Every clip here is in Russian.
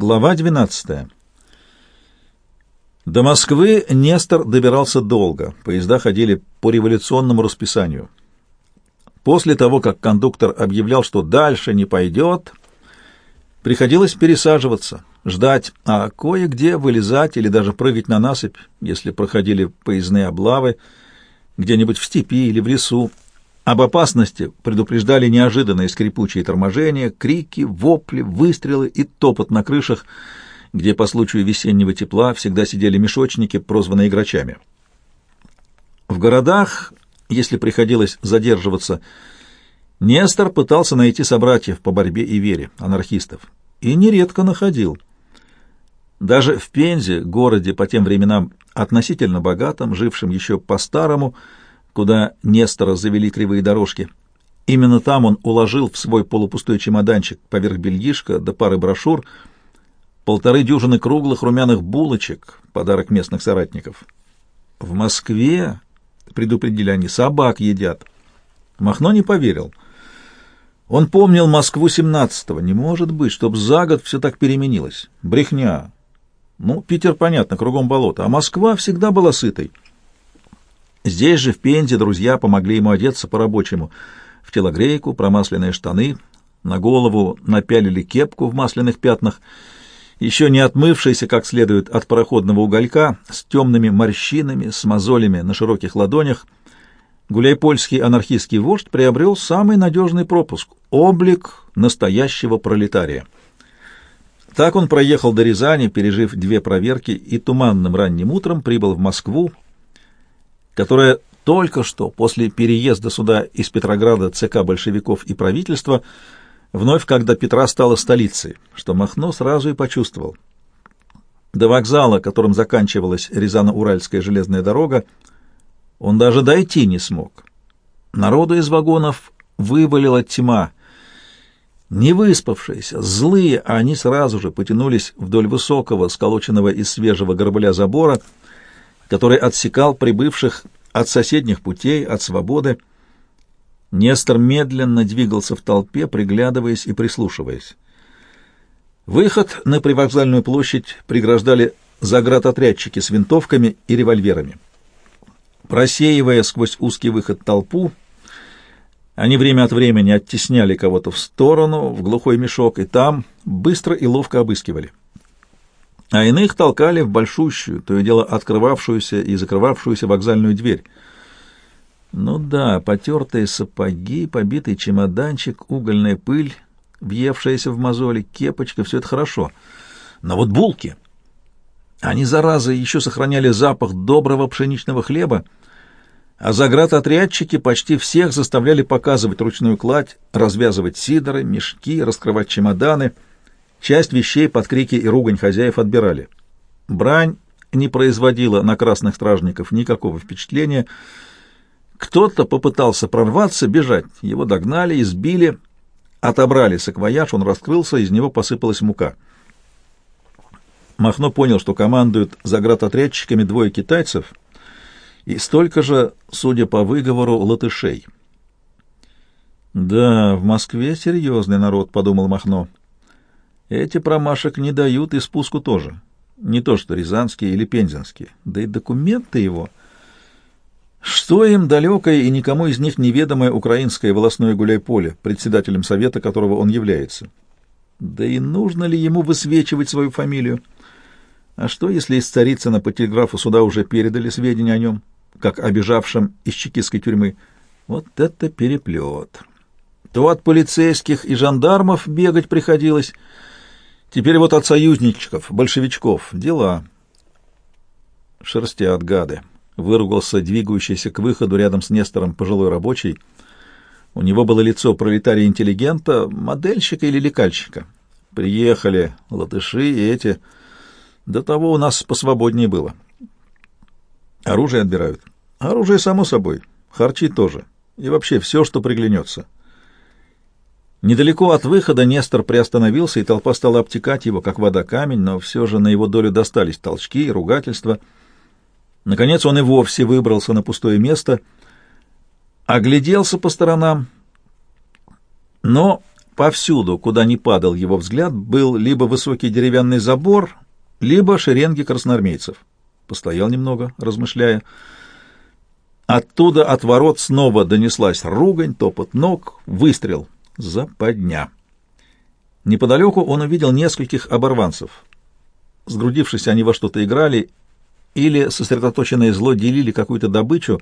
Глава 12. До Москвы Нестор добирался долго. Поезда ходили по революционному расписанию. После того, как кондуктор объявлял, что дальше не пойдет, приходилось пересаживаться, ждать, а кое-где вылезать или даже прыгать на насыпь, если проходили поездные облавы, где-нибудь в степи или в лесу. Об опасности предупреждали неожиданные скрипучие торможения, крики, вопли, выстрелы и топот на крышах, где по случаю весеннего тепла всегда сидели мешочники, прозванные грачами. В городах, если приходилось задерживаться, Нестор пытался найти собратьев по борьбе и вере, анархистов, и нередко находил. Даже в Пензе, городе по тем временам относительно богатом, жившем еще по-старому, куда Нестора завели кривые дорожки. Именно там он уложил в свой полупустой чемоданчик поверх бельишка до пары брошюр полторы дюжины круглых румяных булочек, подарок местных соратников. В Москве, предупредили они, собак едят. Махно не поверил. Он помнил Москву семнадцатого. Не может быть, чтоб за год все так переменилось. Брехня. Ну, Питер, понятно, кругом болото, а Москва всегда была сытой. Здесь же, в Пензе, друзья помогли ему одеться по-рабочему. В телогрейку, промасленные штаны, на голову напялили кепку в масляных пятнах, еще не отмывшийся как следует от пароходного уголька, с темными морщинами, с мозолями на широких ладонях, гуляйпольский анархистский вождь приобрел самый надежный пропуск — облик настоящего пролетария. Так он проехал до Рязани, пережив две проверки, и туманным ранним утром прибыл в Москву, которая только что после переезда сюда из Петрограда ЦК большевиков и правительства вновь, когда Петра стала столицей, что Махно сразу и почувствовал. До вокзала, которым заканчивалась Рязано-Уральская железная дорога, он даже дойти не смог. Народу из вагонов вывалила тьма. Не выспавшиеся, злые, а они сразу же потянулись вдоль высокого, сколоченного из свежего горбля забора, который отсекал прибывших от соседних путей, от свободы. Нестор медленно двигался в толпе, приглядываясь и прислушиваясь. Выход на привокзальную площадь преграждали заградотрядчики с винтовками и револьверами. Просеивая сквозь узкий выход толпу, они время от времени оттесняли кого-то в сторону, в глухой мешок, и там быстро и ловко обыскивали а иных толкали в большущую, то и дело открывавшуюся и закрывавшуюся вокзальную дверь. Ну да, потертые сапоги, побитый чемоданчик, угольная пыль, въевшаяся в мозоли, кепочка — все это хорошо. Но вот булки... Они, заразы, еще сохраняли запах доброго пшеничного хлеба, а заградотрядчики почти всех заставляли показывать ручную кладь, развязывать сидоры, мешки, раскрывать чемоданы — Часть вещей под крики и ругань хозяев отбирали. Брань не производила на красных стражников никакого впечатления. Кто-то попытался прорваться, бежать. Его догнали, избили, отобрали саквояж, он раскрылся, из него посыпалась мука. Махно понял, что командуют заградотрядчиками двое китайцев и столько же, судя по выговору, латышей. «Да, в Москве серьезный народ», — подумал Махно. Эти промашек не дают и спуску тоже. Не то что рязанские или пензенские. Да и документы его... Что им далекое и никому из них неведомое украинское волосное гуляй-поле, председателем совета которого он является? Да и нужно ли ему высвечивать свою фамилию? А что, если из Царицына по телеграфу сюда уже передали сведения о нем, как о бежавшем из чекистской тюрьмы? Вот это переплет! То от полицейских и жандармов бегать приходилось, Теперь вот от союзничков, большевичков, дела. Шерстят гады. Выругался двигающийся к выходу рядом с Нестором пожилой рабочий. У него было лицо пролетария-интеллигента, модельщика или лекальщика. Приехали латыши и эти. До того у нас посвободнее было. Оружие отбирают. Оружие, само собой. Харчи тоже. И вообще все, что приглянется. Недалеко от выхода Нестор приостановился, и толпа стала обтекать его, как вода камень, но все же на его долю достались толчки и ругательства. Наконец он и вовсе выбрался на пустое место, огляделся по сторонам, но Повсюду, куда ни падал его взгляд, был либо высокий деревянный забор, либо шеренги красноармейцев. Постоял немного, размышляя. Оттуда от ворот снова донеслась ругань, топот ног, выстрел. Западня. Неподалеку он увидел нескольких оборванцев. Сгрудившись, они во что-то играли или сосредоточенное зло делили какую-то добычу,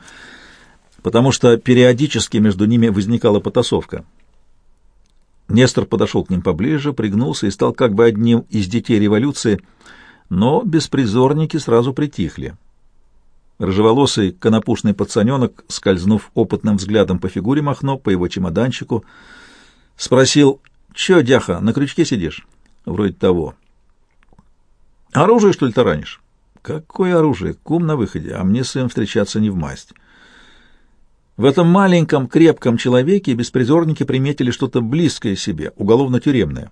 потому что периодически между ними возникала потасовка. Нестор подошел к ним поближе, пригнулся и стал как бы одним из детей революции, но беспризорники сразу притихли. Рыжеволосый конопушный пацаненок, скользнув опытным взглядом по фигуре Махно, по его чемоданчику, спросил, «Чё, дяха, на крючке сидишь?» «Вроде того». «Оружие, что ли, таранишь?» «Какое оружие? Кум на выходе, а мне с им встречаться не в масть». В этом маленьком, крепком человеке беспризорники приметили что-то близкое себе, уголовно-тюремное.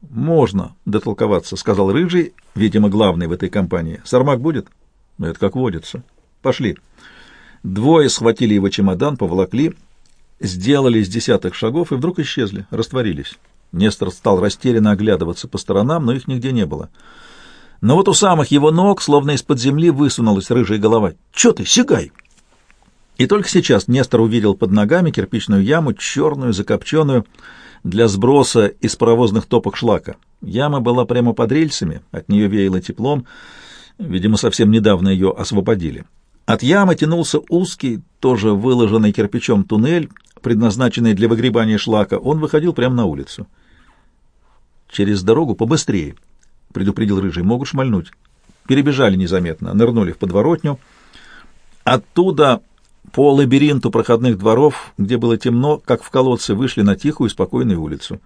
«Можно дотолковаться», — сказал Рыжий, видимо, главный в этой компании. «Сармак будет?» «Ну, это как водится. Пошли». Двое схватили его чемодан, поволокли, сделали с десятых шагов и вдруг исчезли, растворились. Нестор стал растерянно оглядываться по сторонам, но их нигде не было. Но вот у самых его ног, словно из-под земли, высунулась рыжая голова. «Чё ты, сигай!» И только сейчас Нестор увидел под ногами кирпичную яму, черную, закопченную, для сброса из паровозных топок шлака. Яма была прямо под рельсами, от нее веяло теплом, видимо, совсем недавно ее освободили. От ямы тянулся узкий, тоже выложенный кирпичом туннель, предназначенный для выгребания шлака. Он выходил прямо на улицу. «Через дорогу побыстрее», — предупредил Рыжий, — «могут шмальнуть». Перебежали незаметно, нырнули в подворотню. Оттуда по лабиринту проходных дворов, где было темно, как в колодце, вышли на тихую и спокойную улицу.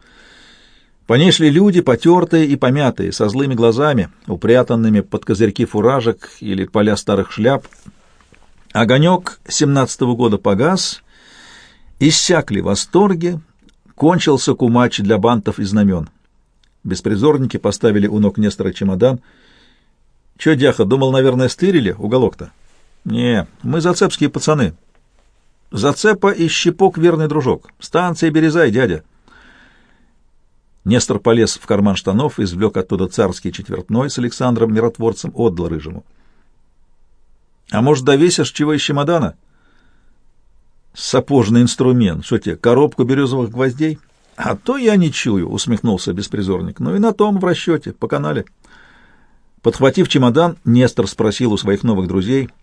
По ней шли люди, потертые и помятые, со злыми глазами, упрятанными под козырьки фуражек или поля старых шляп. Огонек семнадцатого года погас, иссякли восторги, кончился кумач для бантов и знамен. Беспризорники поставили у ног Нестора чемодан. — Чё, дяха, думал, наверное, стырили уголок-то? — «Не, мы зацепские пацаны». «Зацепа и щепок верный дружок. Станция Березай, дядя». Нестор полез в карман штанов, извлек оттуда царский четвертной с Александром Миротворцем, отдал рыжему. «А может, довесишь чего из чемодана?» «Сапожный инструмент. Что тебе, коробку березовых гвоздей?» «А то я не чую», — усмехнулся беспризорник. «Ну и на том в расчете, по канале». Подхватив чемодан, Нестор спросил у своих новых друзей —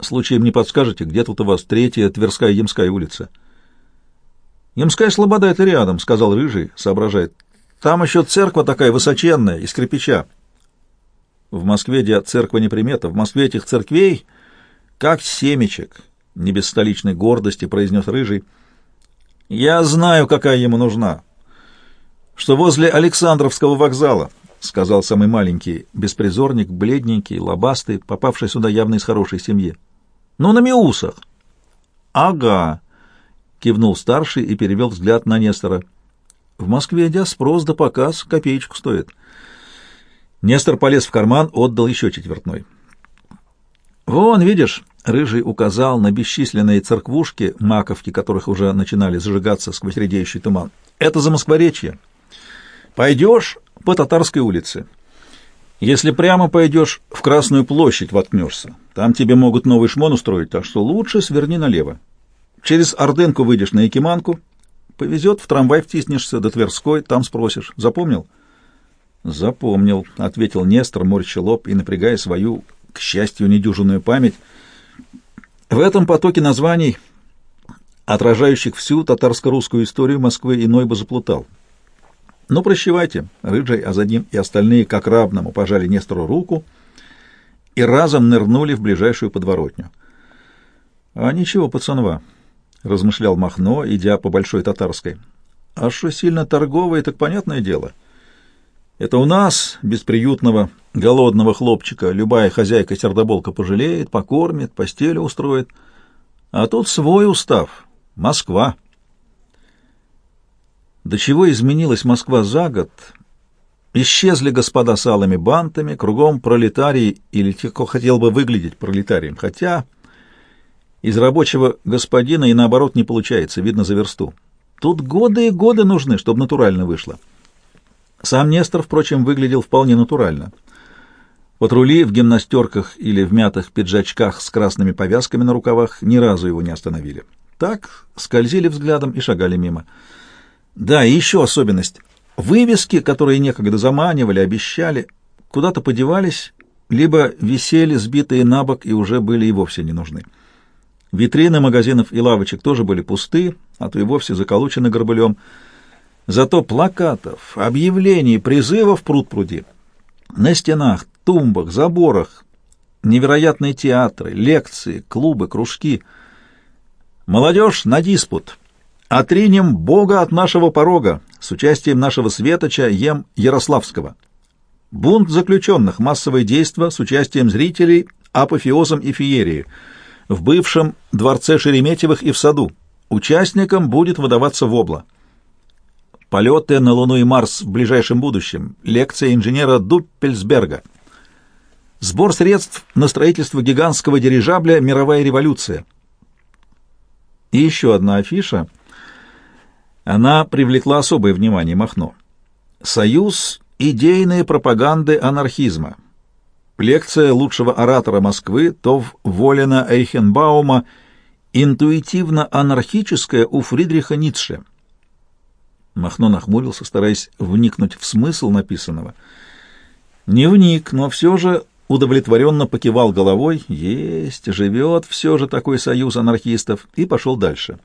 Случаем не подскажете, где тут у вас третья Тверская Ямская улица? Ямская Слобода — это рядом, — сказал Рыжий, соображает. Там еще церковь такая высоченная, из кирпича. В Москве, где церква не примета, в Москве этих церквей как семечек, — не без столичной гордости произнес Рыжий. Я знаю, какая ему нужна. Что возле Александровского вокзала, — сказал самый маленький, беспризорник, бледненький, лобастый, попавший сюда явно из хорошей семьи. Ну, на Миусах. Ага, кивнул старший и перевел взгляд на Нестора. В Москве, дя, спрос да показ копеечку стоит. Нестор полез в карман, отдал еще четвертной. Вон, видишь, Рыжий указал на бесчисленные церквушки, маковки которых уже начинали зажигаться сквозь редеющий туман. Это за Москворечье. Пойдешь по Татарской улице. Если прямо пойдешь, в Красную площадь воткнешься. Там тебе могут новый шмон устроить, так что лучше сверни налево. Через Орденку выйдешь на Якиманку, повезет, в трамвай втиснешься до Тверской, там спросишь. Запомнил? Запомнил, — ответил Нестор, морща лоб и напрягая свою, к счастью, недюжинную память. В этом потоке названий, отражающих всю татарско-русскую историю Москвы, иной бы заплутал. «Ну, прощевайте!» Рыжий, а ним и остальные, как равному, пожали Нестору руку и разом нырнули в ближайшую подворотню. «А ничего, пацанва», — размышлял Махно, идя по Большой Татарской. «А что сильно торговое, так понятное дело. Это у нас, бесприютного, голодного хлопчика, любая хозяйка-сердоболка пожалеет, покормит, постель устроит. А тут свой устав — Москва». До чего изменилась Москва за год? Исчезли господа с алыми бантами, кругом пролетарии или те, кто хотел бы выглядеть пролетарием. Хотя из рабочего господина и наоборот не получается, видно за версту. Тут годы и годы нужны, чтобы натурально вышло. Сам Нестор, впрочем, выглядел вполне натурально. Патрули в гимнастерках или в мятых пиджачках с красными повязками на рукавах ни разу его не остановили. Так скользили взглядом и шагали мимо. Да, и еще особенность. Вывески, которые некогда заманивали, обещали, куда-то подевались, либо висели сбитые на бок и уже были и вовсе не нужны. Витрины магазинов и лавочек тоже были пусты, а то и вовсе заколочены горбылем. Зато плакатов, объявлений, призывов пруд пруди. На стенах, тумбах, заборах, невероятные театры, лекции, клубы, кружки. Молодежь на диспут. Отринем Бога от нашего порога с участием нашего светоча Ем Ярославского. Бунт заключенных, массовое действо с участием зрителей, апофеозом и феерии. В бывшем дворце Шереметьевых и в саду. Участникам будет выдаваться вобла. Полеты на Луну и Марс в ближайшем будущем. Лекция инженера Дуппельсберга. Сбор средств на строительство гигантского дирижабля «Мировая революция». И еще одна афиша. Она привлекла особое внимание Махно. «Союз идейной пропаганды анархизма». Лекция лучшего оратора Москвы Тов Волина Эйхенбаума «Интуитивно-анархическая у Фридриха Ницше». Махно нахмурился, стараясь вникнуть в смысл написанного. Не вник, но все же удовлетворенно покивал головой. Есть, живет все же такой союз анархистов, и пошел дальше.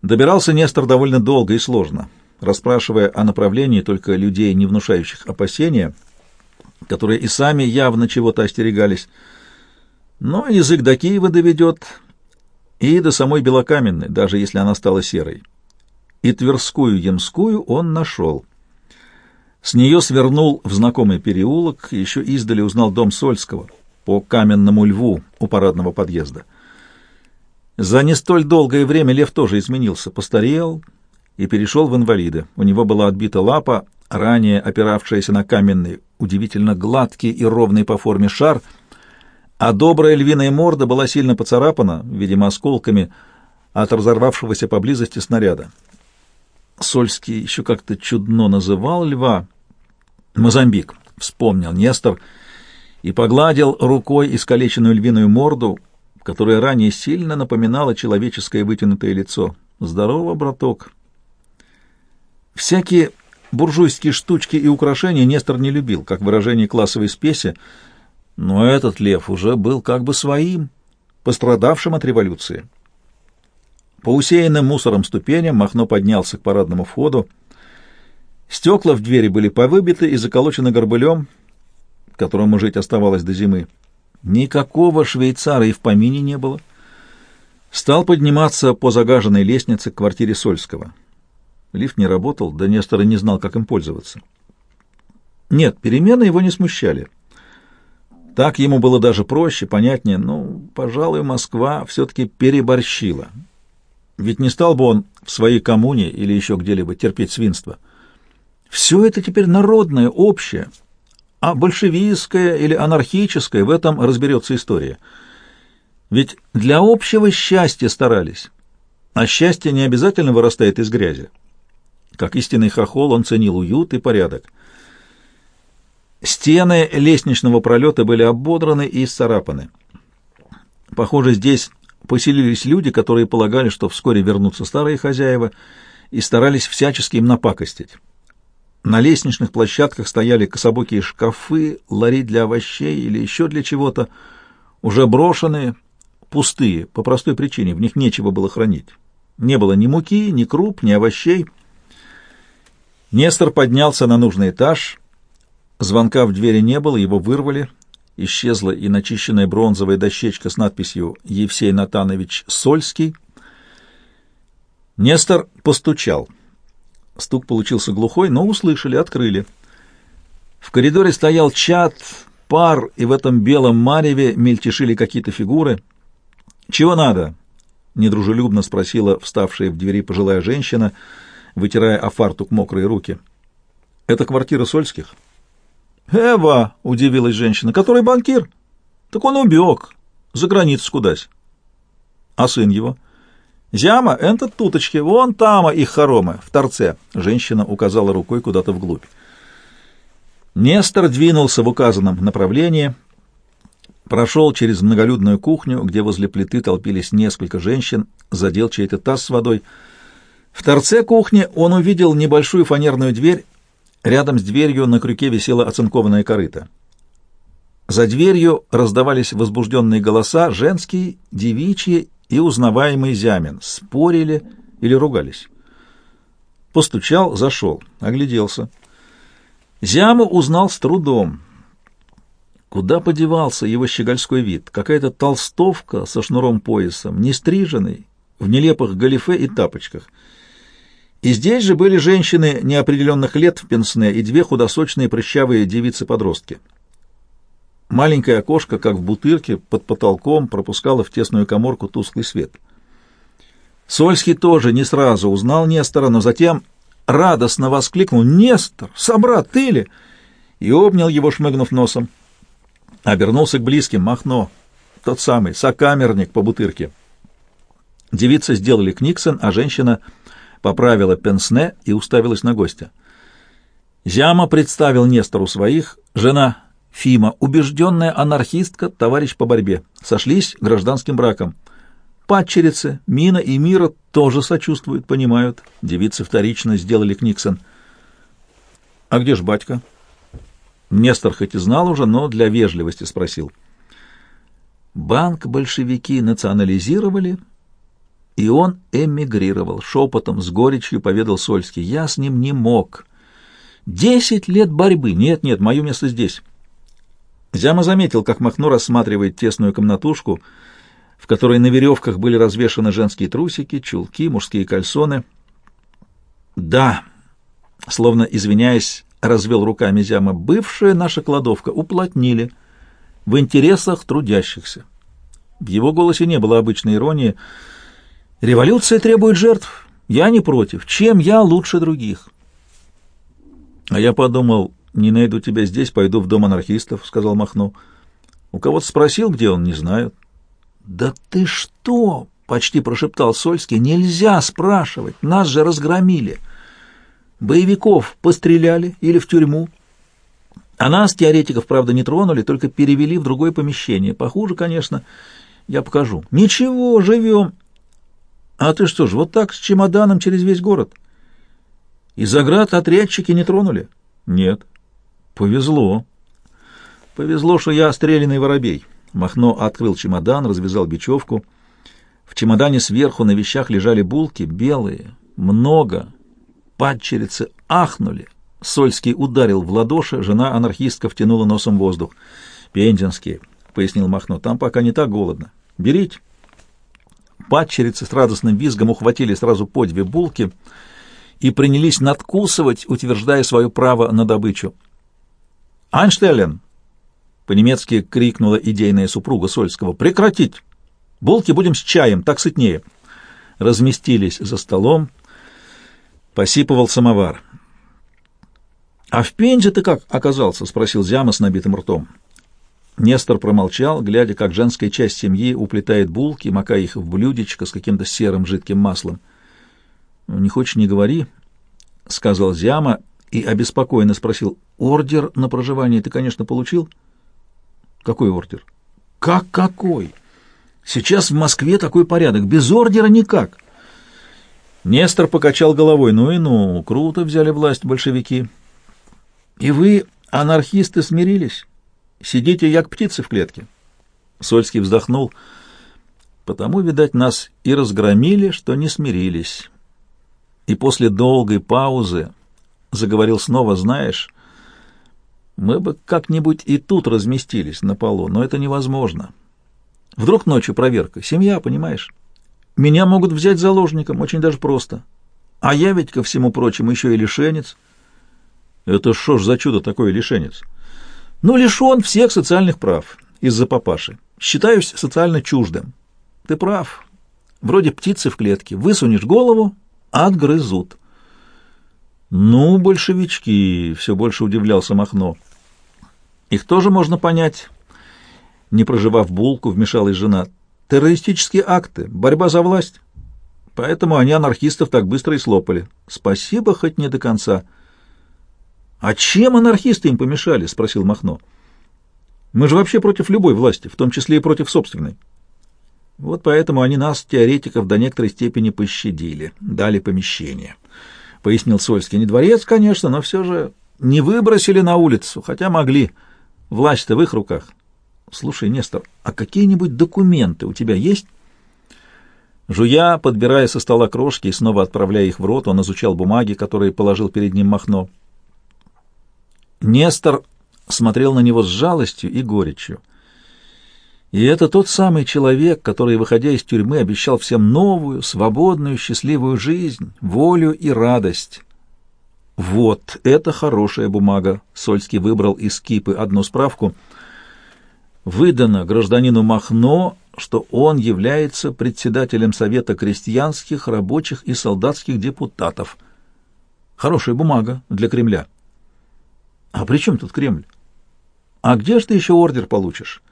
Добирался Нестор довольно долго и сложно, расспрашивая о направлении только людей, не внушающих опасения, которые и сами явно чего-то остерегались. Но язык до Киева доведет, и до самой Белокаменной, даже если она стала серой и Тверскую Ямскую он нашел. С нее свернул в знакомый переулок, еще издали узнал дом Сольского по каменному льву у парадного подъезда. За не столь долгое время лев тоже изменился, постарел и перешел в инвалиды. У него была отбита лапа, ранее опиравшаяся на каменный, удивительно гладкий и ровный по форме шар, а добрая львиная морда была сильно поцарапана, видимо, осколками от разорвавшегося поблизости снаряда. Сольский еще как-то чудно называл льва. Мозамбик, вспомнил Нестор, и погладил рукой искалеченную львиную морду, которая ранее сильно напоминала человеческое вытянутое лицо. Здорово, браток. Всякие буржуйские штучки и украшения Нестор не любил, как выражение классовой спеси, но этот лев уже был как бы своим, пострадавшим от революции. По усеянным мусором ступеням Махно поднялся к парадному входу. Стекла в двери были повыбиты и заколочены горбылем, которому жить оставалось до зимы. Никакого швейцара и в помине не было. Стал подниматься по загаженной лестнице к квартире Сольского. Лифт не работал, да Нестор не знал, как им пользоваться. Нет, перемены его не смущали. Так ему было даже проще, понятнее. Ну, пожалуй, Москва все-таки переборщила. Ведь не стал бы он в своей коммуне или еще где-либо терпеть свинство. Все это теперь народное, общее, а большевистское или анархическое в этом разберется история. Ведь для общего счастья старались, а счастье не обязательно вырастает из грязи. Как истинный хохол он ценил уют и порядок. Стены лестничного пролета были ободраны и исцарапаны. Похоже, здесь поселились люди, которые полагали, что вскоре вернутся старые хозяева, и старались всячески им напакостить. На лестничных площадках стояли кособокие шкафы, лари для овощей или еще для чего-то, уже брошенные, пустые, по простой причине, в них нечего было хранить. Не было ни муки, ни круп, ни овощей. Нестор поднялся на нужный этаж, звонка в двери не было, его вырвали, исчезла и начищенная бронзовая дощечка с надписью «Евсей Натанович Сольский». Нестор постучал. Стук получился глухой, но услышали, открыли. В коридоре стоял чат, пар, и в этом белом мареве мельтешили какие-то фигуры. «Чего надо?» — недружелюбно спросила вставшая в двери пожилая женщина, вытирая о фартук мокрые руки. «Это квартира Сольских?» «Эва!» — удивилась женщина. «Который банкир?» «Так он убег. За границу кудась». «А сын его?» «Зяма, это туточки, вон тама их хоромы, в торце», — женщина указала рукой куда-то вглубь. Нестор двинулся в указанном направлении, прошел через многолюдную кухню, где возле плиты толпились несколько женщин, задел чей-то таз с водой. В торце кухни он увидел небольшую фанерную дверь, рядом с дверью на крюке висела оцинкованная корыта. За дверью раздавались возбужденные голоса, женские, девичьи и узнаваемый Зямин. Спорили или ругались. Постучал, зашел, огляделся. Зяму узнал с трудом. Куда подевался его щегольской вид? Какая-то толстовка со шнуром поясом, нестриженный, в нелепых галифе и тапочках. И здесь же были женщины неопределенных лет в пенсне и две худосочные прыщавые девицы-подростки. Маленькое окошко, как в бутырке, под потолком пропускало в тесную коморку тусклый свет. Сольский тоже не сразу узнал Нестора, но затем радостно воскликнул «Нестор! Собрат, ты ли?» и обнял его, шмыгнув носом. Обернулся к близким, Махно, тот самый, сокамерник по бутырке. Девицы сделали книксон, а женщина поправила пенсне и уставилась на гостя. Зяма представил Нестору своих, жена Фима, убежденная анархистка, товарищ по борьбе. Сошлись гражданским браком. Падчерицы, Мина и Мира тоже сочувствуют, понимают. Девицы вторично сделали Книксон. «А где ж батька?» Нестор хоть и знал уже, но для вежливости спросил. «Банк большевики национализировали, и он эмигрировал. Шепотом, с горечью поведал Сольский. Я с ним не мог. Десять лет борьбы. Нет, нет, мое место здесь». Зяма заметил, как Махно рассматривает тесную комнатушку, в которой на веревках были развешаны женские трусики, чулки, мужские кальсоны. «Да», — словно извиняясь, развел руками Зяма, — «бывшая наша кладовка уплотнили в интересах трудящихся». В его голосе не было обычной иронии. «Революция требует жертв. Я не против. Чем я лучше других?» А я подумал, «Не найду тебя здесь, пойду в дом анархистов», — сказал Махно. «У кого-то спросил, где он, не знаю». «Да ты что?» — почти прошептал Сольский. «Нельзя спрашивать, нас же разгромили. Боевиков постреляли или в тюрьму. А нас, теоретиков, правда, не тронули, только перевели в другое помещение. Похуже, конечно. Я покажу. Ничего, живем. А ты что ж, вот так с чемоданом через весь город? Из заград отрядчики не тронули? Нет. Повезло. Повезло, что я стрелянный воробей. Махно открыл чемодан, развязал бечевку. В чемодане сверху на вещах лежали булки, белые, много. Падчерицы ахнули. Сольский ударил в ладоши, жена анархистка втянула носом воздух. «Пензенские», — пояснил Махно, — «там пока не так голодно. Берите». Падчерицы с радостным визгом ухватили сразу по две булки и принялись надкусывать, утверждая свое право на добычу. «Айнштеллен!» — по-немецки крикнула идейная супруга Сольского. «Прекратить! Булки будем с чаем, так сытнее!» Разместились за столом. Посипывал самовар. «А в Пензе ты как оказался?» — спросил Зяма с набитым ртом. Нестор промолчал, глядя, как женская часть семьи уплетает булки, макая их в блюдечко с каким-то серым жидким маслом. «Не хочешь, не говори», — сказал Зяма и обеспокоенно спросил, «Ордер на проживание ты, конечно, получил?» «Какой ордер?» «Как какой? Сейчас в Москве такой порядок, без ордера никак». Нестор покачал головой, «Ну и ну, круто взяли власть большевики». «И вы, анархисты, смирились? Сидите, як птицы в клетке?» Сольский вздохнул. «Потому, видать, нас и разгромили, что не смирились». И после долгой паузы заговорил снова, знаешь, мы бы как-нибудь и тут разместились на полу, но это невозможно. Вдруг ночью проверка, семья, понимаешь? Меня могут взять заложником, очень даже просто. А я ведь, ко всему прочему, еще и лишенец. Это что ж за чудо такое лишенец? Ну, лишен всех социальных прав из-за папаши. Считаюсь социально чуждым. Ты прав. Вроде птицы в клетке. Высунешь голову — отгрызут. «Ну, большевички!» — все больше удивлялся Махно. «Их тоже можно понять». Не проживав булку, вмешалась жена. «Террористические акты, борьба за власть. Поэтому они анархистов так быстро и слопали. Спасибо, хоть не до конца. — А чем анархисты им помешали? — спросил Махно. — Мы же вообще против любой власти, в том числе и против собственной. Вот поэтому они нас, теоретиков, до некоторой степени пощадили, дали помещение. — пояснил Сольский. — Не дворец, конечно, но все же не выбросили на улицу, хотя могли. Власть-то в их руках. Слушай, Нестор, а какие-нибудь документы у тебя есть? Жуя, подбирая со стола крошки и снова отправляя их в рот, он изучал бумаги, которые положил перед ним Махно. Нестор смотрел на него с жалостью и горечью. И это тот самый человек, который, выходя из тюрьмы, обещал всем новую, свободную, счастливую жизнь, волю и радость. Вот, это хорошая бумага. Сольский выбрал из кипы одну справку. Выдано гражданину Махно, что он является председателем Совета крестьянских, рабочих и солдатских депутатов. Хорошая бумага для Кремля. А при чем тут Кремль? А где же ты еще ордер получишь?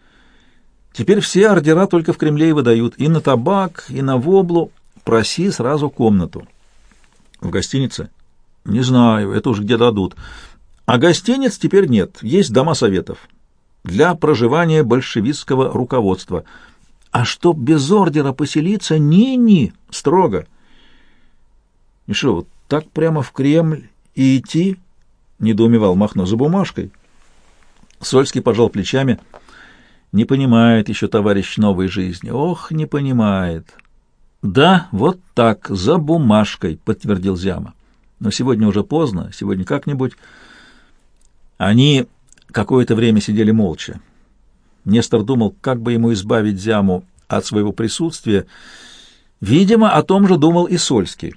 Теперь все ордера только в Кремле и выдают. И на табак, и на воблу. Проси сразу комнату. В гостинице? Не знаю, это уж где дадут. А гостиниц теперь нет, есть дома советов. Для проживания большевистского руководства. А чтоб без ордера поселиться, ни-ни, строго. И что, вот так прямо в Кремль и идти? Недоумевал Махно за бумажкой. Сольский пожал плечами. Не понимает еще товарищ новой жизни. Ох, не понимает. Да, вот так, за бумажкой, подтвердил Зяма. Но сегодня уже поздно, сегодня как-нибудь. Они какое-то время сидели молча. Нестор думал, как бы ему избавить Зяму от своего присутствия. Видимо, о том же думал и Сольский.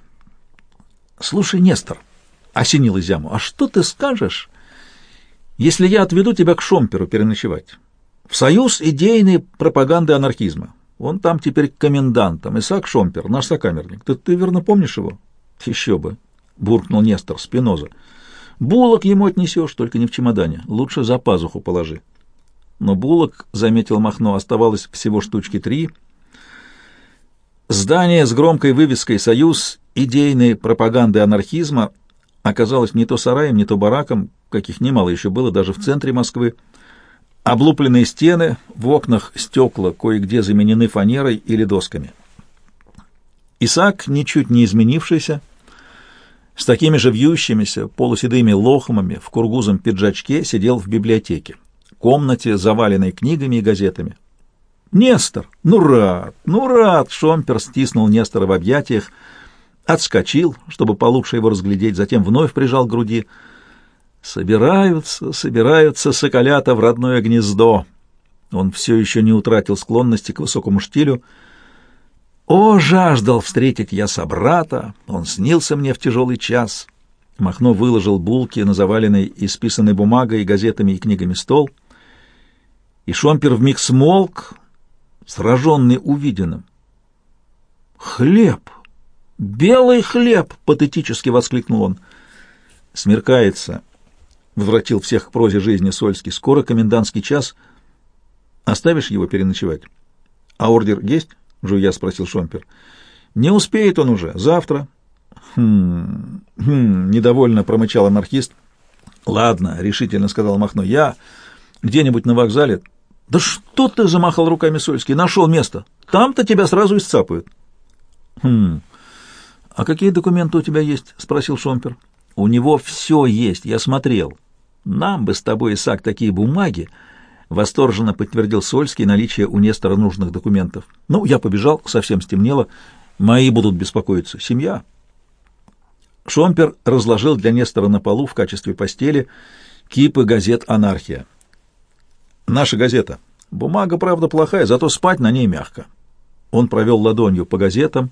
«Слушай, Нестор», — осенил Зяму, — «а что ты скажешь, если я отведу тебя к Шомперу переночевать? В союз идейной пропаганды анархизма. Он там теперь комендантом, Исаак Шомпер, наш сокамерник. Ты, ты верно помнишь его?» «Еще бы», буркнул Нестор Спиноза. Булок ему отнесешь, только не в чемодане. Лучше за пазуху положи. Но булок, заметил Махно, оставалось всего штучки три. Здание с громкой вывеской «Союз идейной пропаганды анархизма» оказалось не то сараем, не то бараком, каких немало еще было даже в центре Москвы. Облупленные стены, в окнах стекла кое-где заменены фанерой или досками. Исаак, ничуть не изменившийся, с такими же вьющимися полуседыми лохмами в кургузом пиджачке сидел в библиотеке, комнате, заваленной книгами и газетами. «Нестор! Ну, рад! Ну, рад!» Шомпер стиснул Нестора в объятиях, отскочил, чтобы получше его разглядеть, затем вновь прижал к груди. «Собираются, собираются соколята в родное гнездо!» Он все еще не утратил склонности к высокому штилю — о, жаждал встретить я собрата, он снился мне в тяжелый час. Махно выложил булки на заваленный исписанной бумагой, газетами и книгами стол, и Шомпер вмиг смолк, сраженный увиденным. «Хлеб! Белый хлеб!» — патетически воскликнул он. «Смеркается», — возвратил всех к прозе жизни Сольский. «Скоро комендантский час. Оставишь его переночевать? А ордер есть?» — жуя спросил Шомпер. «Не успеет он уже. Завтра». «Хм... хм...» — недовольно промычал анархист. «Ладно», — решительно сказал Махно. «Я где-нибудь на вокзале...» «Да что ты!» — замахал руками Сольский. «Нашел место. Там-то тебя сразу и сцапают». «Хм... А какие документы у тебя есть?» — спросил Шомпер. «У него все есть. Я смотрел. Нам бы с тобой, Исаак, такие бумаги...» Восторженно подтвердил Сольский наличие у Нестора нужных документов. Ну, я побежал, совсем стемнело. Мои будут беспокоиться. Семья. Шомпер разложил для Нестора на полу в качестве постели кипы газет «Анархия». Наша газета. Бумага, правда, плохая, зато спать на ней мягко. Он провел ладонью по газетам,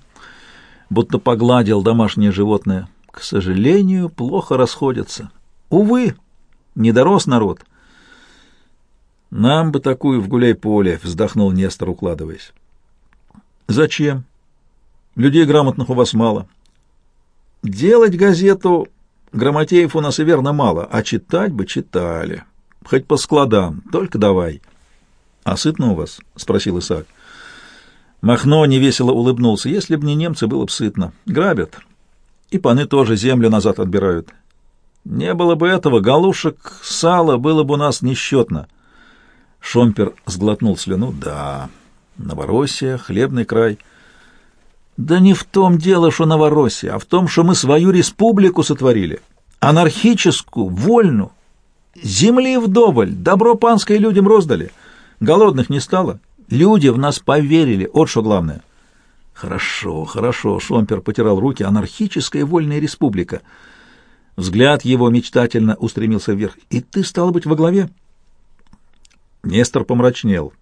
будто погладил домашнее животное. К сожалению, плохо расходятся. Увы, не народ. «Нам бы такую в гуляй-поле», — вздохнул Нестор, укладываясь. «Зачем? Людей грамотных у вас мало. Делать газету грамотеев у нас и верно мало, а читать бы читали. Хоть по складам, только давай». «А сытно у вас?» — спросил Исаак. Махно невесело улыбнулся. Если б не немцы, было бы сытно. Грабят. И паны тоже землю назад отбирают. Не было бы этого, галушек, сала было бы у нас несчетно. Шомпер сглотнул слюну. Да, Новороссия, хлебный край. Да не в том дело, что Новороссия, а в том, что мы свою республику сотворили. Анархическую, вольную. Земли вдоволь, добро панское людям роздали. Голодных не стало. Люди в нас поверили, вот что главное. Хорошо, хорошо, Шомпер потирал руки. Анархическая вольная республика. Взгляд его мечтательно устремился вверх. И ты, стал быть, во главе? Нестор помрачнел.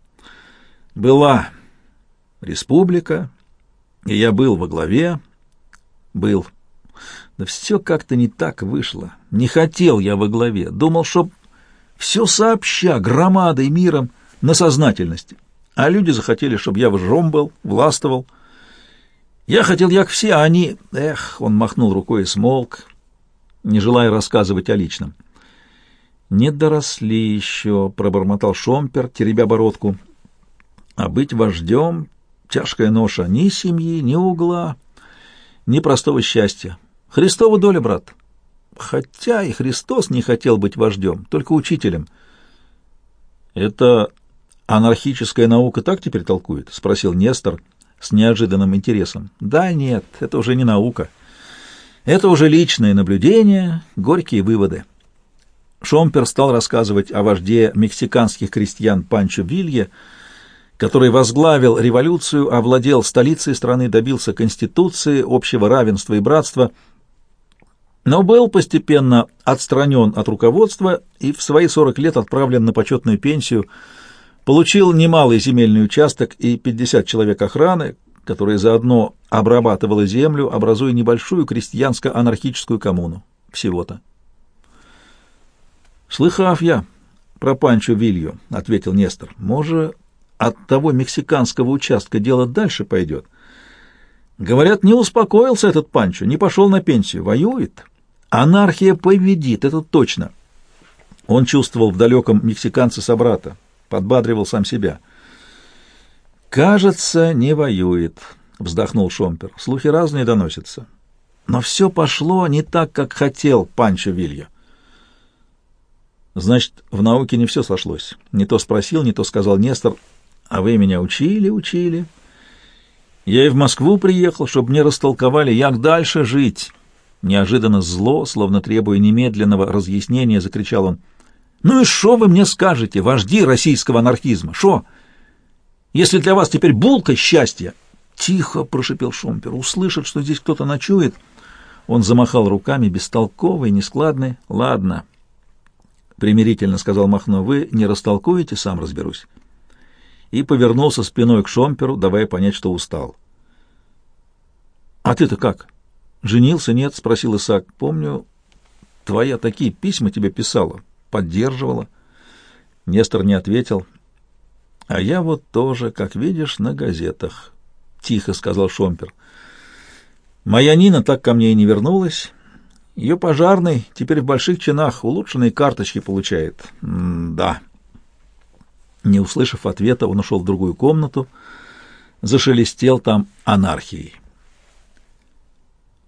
Была республика, и я был во главе. Был. Да все как-то не так вышло. Не хотел я во главе. Думал, что все сообща, громадой, миром, на сознательности. А люди захотели, чтобы я вожом был, властвовал. Я хотел, як все, а они... Эх, он махнул рукой и смолк, не желая рассказывать о личном. «Не доросли еще», — пробормотал Шомпер, теребя бородку. «А быть вождем — тяжкая ноша ни семьи, ни угла, ни простого счастья. Христова доля, брат. Хотя и Христос не хотел быть вождем, только учителем». «Это анархическая наука так теперь толкует?» — спросил Нестор с неожиданным интересом. «Да нет, это уже не наука. Это уже личные наблюдения, горькие выводы». Шомпер стал рассказывать о вожде мексиканских крестьян Панчо Вилье, который возглавил революцию, овладел столицей страны, добился конституции, общего равенства и братства, но был постепенно отстранен от руководства и в свои 40 лет отправлен на почетную пенсию, получил немалый земельный участок и 50 человек охраны, которые заодно обрабатывала землю, образуя небольшую крестьянско-анархическую коммуну. Всего-то. «Слыхав я про Панчо Вилью», — ответил Нестор. «Может, от того мексиканского участка дело дальше пойдет?» «Говорят, не успокоился этот Панчо, не пошел на пенсию, воюет. Анархия победит, это точно». Он чувствовал в далеком мексиканце собрата, подбадривал сам себя. «Кажется, не воюет», — вздохнул Шомпер. «Слухи разные доносятся. Но все пошло не так, как хотел Панчо Вилья. Значит, в науке не все сошлось. Не то спросил, не то сказал Нестор. А вы меня учили, учили. Я и в Москву приехал, чтобы мне растолковали, як дальше жить. Неожиданно зло, словно требуя немедленного разъяснения, закричал он. «Ну и что вы мне скажете, вожди российского анархизма? Что? Если для вас теперь булка счастья...» «Тихо!» — прошипел Шомпер. «Услышат, что здесь кто-то ночует». Он замахал руками, бестолковый, нескладный. «Ладно, — примирительно сказал Махно, — вы не растолкуете, сам разберусь. И повернулся спиной к Шомперу, давая понять, что устал. — А ты-то как? Женился, нет? — спросил Исаак. — Помню, твоя такие письма тебе писала, поддерживала. Нестор не ответил. — А я вот тоже, как видишь, на газетах, — тихо сказал Шомпер. — Моя Нина так ко мне и не вернулась. Ее пожарный теперь в больших чинах улучшенные карточки получает. М да. Не услышав ответа, он ушел в другую комнату, зашелестел там анархией.